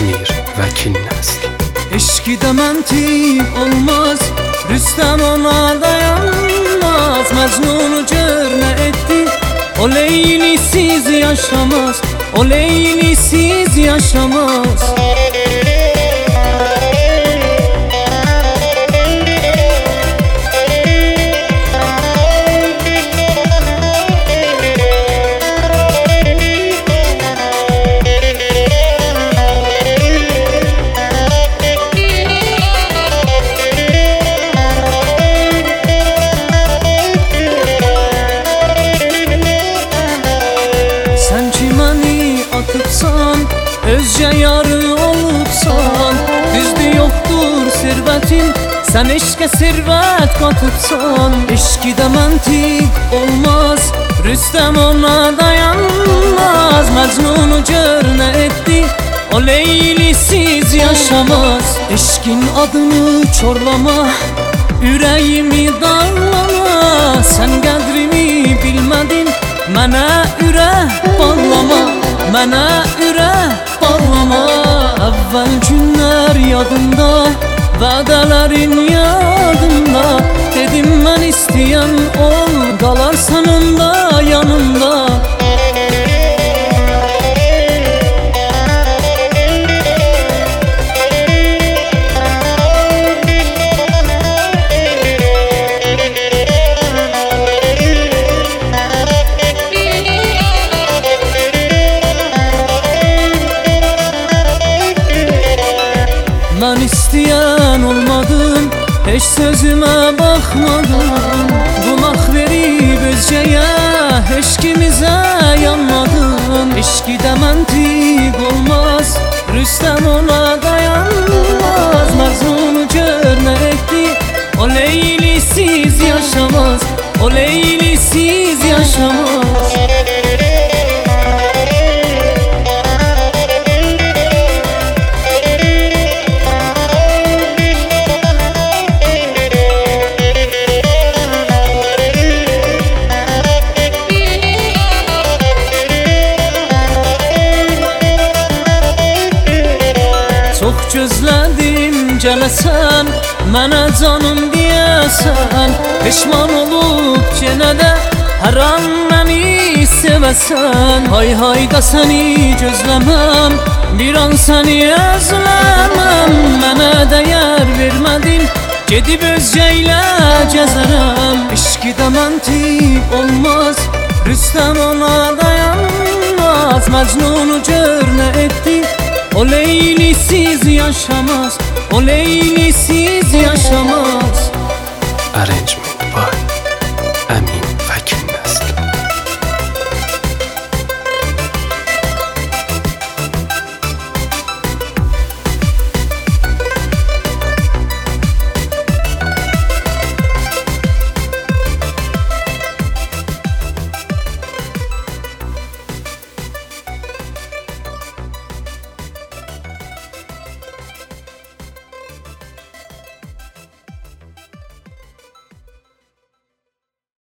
Əmir Vəkil nəsli Eşkide mentik olmaz Rüstem ona dayanmaz. Mecnun'u cörne etti O Leylisiz yaşamaz. O Leylisiz yaşamaz Özce yarı olupsan Düzdü yoktur servetin. Sen eşke servet katıpsan Eşkide mentik olmaz. Rüstem ona dayanmaz Mecnun'u cörne etti. O Leylisiz yaşamaz Eşkin adını çorlama. Yüreğimi darlama Sen qədrimi bilmədin Mənə ürə bağlama Mənə Əvvəl günlər yadında Vədələrin yadında Dedim mən istəyən ol Hiç sözüme bakmadım Bunak verip özceye Eşkimize yanmadım Eşkide mentik olmaz Rüstem ona dayanmaz gözlədim gələsən Mənə canım deyəsən Peşman olub yenə də Hər an məni sevəsən Hay hayda səni gözləməm Bir an səni özləməm Mənə dəyər vermədin Gedib özgəylə gəzərəm İşqidə məntiq olmaz Rüstəm ona dayanmaz. Mecnun'u cörne etti O Leylisiz yaşamaz O Leylisiz yaşamaz Arrangement by